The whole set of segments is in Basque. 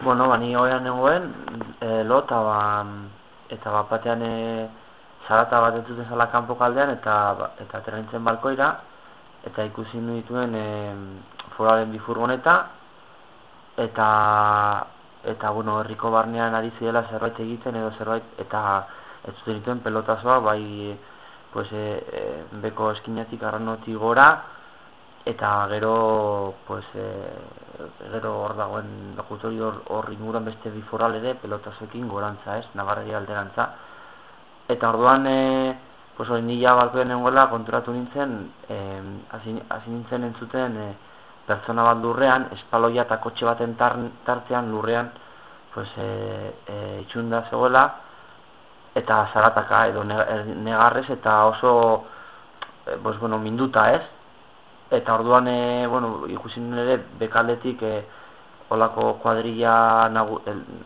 Bueno, bani hoian nengoen, e, lo, eta ba, eta bat batean e, zarata bat entzuten zala kanpo kaldean, eta, ba, eta terrentzen balkoira, eta ikusi nituen e, foraren bifurgoneta, eta, eta, bueno, herriko barnean ari zidela zerbait egiten, edo zerbait, eta ez zuten dituen pelotazoa, bai, pues, e, e, beko eskinatik arranoti gora, eta gero pues e, gero hor dagoen lokutori hor, hor inguruan beste biforal ere pelotasekin gorantza ez, nabarri alderantza. Eta orduan e, pues hori nila balkoen nengoela konturatu nintzen e, hasi nintzen entzuten e, pertsona bat lurrean espaloia eta kotxe baten tar, tartean lurrean pues e, e, itxunda zegoela eta zarataka edo negarrez eta oso e, pues, bueno, minduta ez eta orduan e, bueno, ikusi ere bekaldetik e, olako kuadrilla nagu,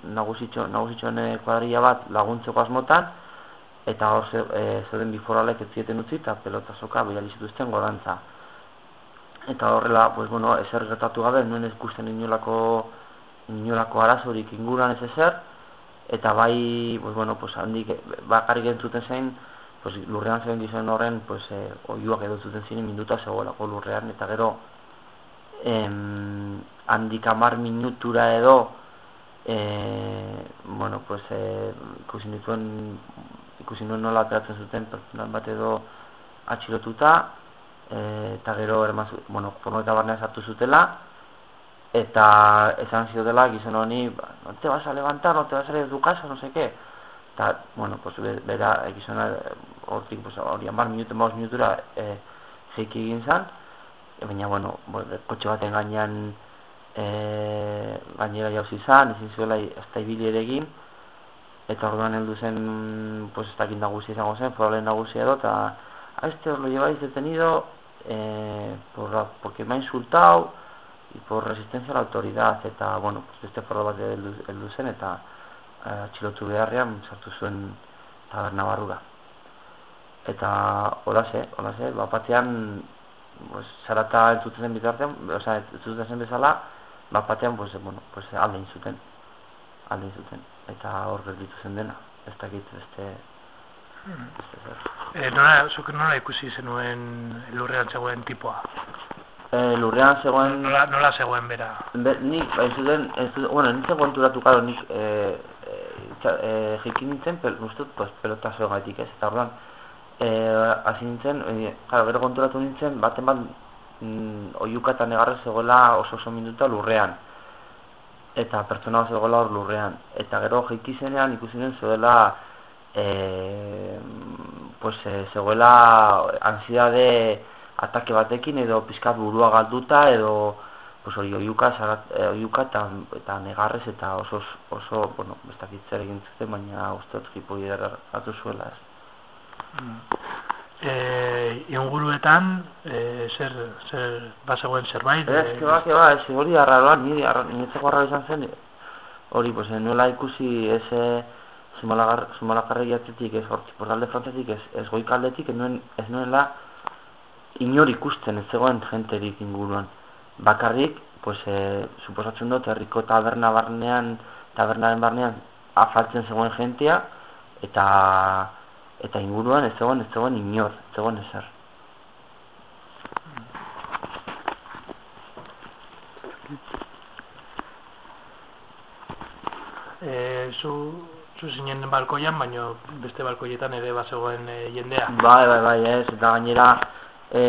nagusitxo, nagusitxoen e, kuadrilla bat laguntzeko asmotan eta hor ze, e, zeuden biforalek ez zieten utzi eta pelota soka bidali zituzten gorantza. Eta horrela, pues, bueno, ezer gertatu gabe, nuen guztien inolako inolako arazorik inguruan ez ezer eta bai, pues, bueno, pues, handik bakarrik entzuten zein pues, lurrean zegoen gizon horren pues, eh, oiuak edo zuten ziren minuta zegoelako lurrean eta gero em, handik amar minutura edo e, bueno, pues, e, ikusi nituen ikusi nuen nola ateratzen zuten pertsonan bat edo atxilotuta e, eta gero ermaz, bueno, forno eta barnea sartu zutela eta esan ziotela gizon honi ba, no te vas a levantar, no te vas a salir de tu casa, no sé qué eta, bueno, pues, bera egizona hortik, pues, hori amar minutu, maus minutura e, zeiki egin zan, e, baina, bueno, kotxe baten gainean e, gainera jauzi zan, ezin zuela ez da ibili ere egin, eta orduan heldu zen, pues, ez dakit nagusi izango zen, foralen nagusi edo, eta a este os lo lleváis detenido eh, por, porque me ha insultado y por resistencia a la autoridad, eta, bueno, pues, este foral bat heldu zen, eta atxilotu beharrean sartu zuen taberna barrura. Eta holase, holase, bapatean pues, zarata entzuten zen bitartean, oza, entzuten zen bezala, bapatean, pues, bueno, pues, aldein zuten. Aldein zuten. Eta hor gerditu zen dena. Ez dakit, beste... Hmm. E, nola, zuk nola ikusi zenuen lurrean zegoen tipoa? E, lurrean zegoen... Nola, nola zegoen bera? Be, nik, ez zuten, ez zuten, bueno, nintzen konturatu karo, nik, e, e, jikin nintzen, pel, uste, pues, pelota zeo gaitik ez, eta orduan, e, hasi nintzen, e, jara, gero konturatu nintzen, baten bat, mm, oiuka eta negarra zegoela oso oso minuta lurrean, eta pertsona zegoela hor lurrean, eta gero jiki zenean ikusi nien zegoela, e, pues, e, zegoela ansiedade atake batekin, edo pizkat burua galduta, edo, pues hori oiuka, zarat, e, oiuka eta, eta negarrez eta oso, oso bueno, bestakit zer egin zuten, baina uste dut jipoi hartu zuela ez. Mm. E, inguruetan, e, zer, zer bazegoen zerbait? Ez, e, keba, keba, ez, hori arraroa, nire, niretzako arraroa izan zen, hori, pues, nuela ikusi ez zumalakarri atletik, ez hortzik, portalde frantzetik, ez, ez goikaldetik, ez, nuen, ez nuela inor ikusten ez zegoen jenterik inguruan bakarrik, pues, e, suposatzen dut, herriko taberna barnean, tabernaren barnean, afaltzen zegoen jentia, eta eta inguruan ez zegoen, ez zegoen inor, ez zegoen ezer. E, zu, zu zinen balkoian, baina beste balkoietan ere bazegoen e, jendea. Bai, bai, bai, ez, eta gainera, e,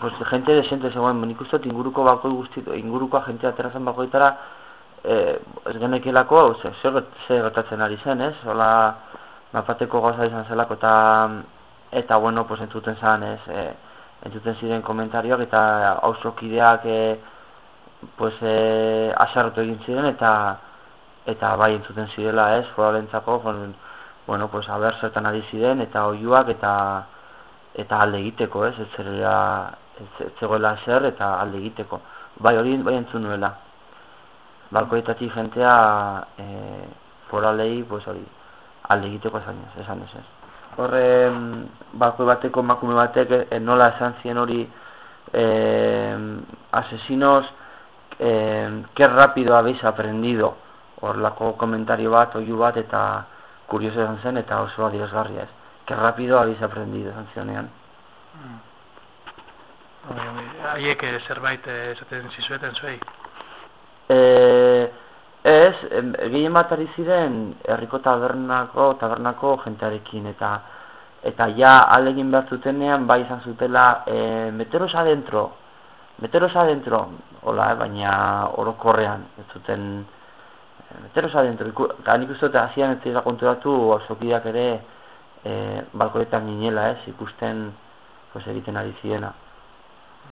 pues gente de gente se bueno nik uste inguruko bakoi guzti inguruko agente ateratzen bakoitara eh ez genekielako ze ze gertatzen ari zen ez? Hola mapateko gauza izan zelako eta eta bueno pues entzuten zan ez? Eh entzuten ziren komentarioak eta ausokideak eh pues eh asartu egin ziren eta eta bai entzuten zirela ez? Foralentzako bueno pues a ver zertan ari ziren eta oiuak eta eta alde egiteko, ez, ez zerera, ez zegoela zer eta alde egiteko. Bai, hori bai entzun nuela. Balkoetatik jentea e, foralei, pues hori, alde egiteko esan ez, esan ez. Horre, balkoi bateko makume batek e, nola esan zien hori e, asesinos eh, que rápido habéis aprendido, horlako komentario bat, oiu bat, eta kurioso esan zen, eta oso adierazgarria ez. Que rápido habéis aprendido. Mm. Haiek eh, zerbait eh, esaten zizueten zuei? Eh, ez, gehien bat ari ziren herriko tabernako, tabernako jentearekin, eta eta ja alegin behar zutenean bai izan zutela e, meteros adentro meteros adentro hola, eh, baina orokorrean ez zuten e, meteros adentro eta nik uste dut hasian ez dira konturatu ere e, balkoetan ginela ez ikusten pues, egiten ari ziena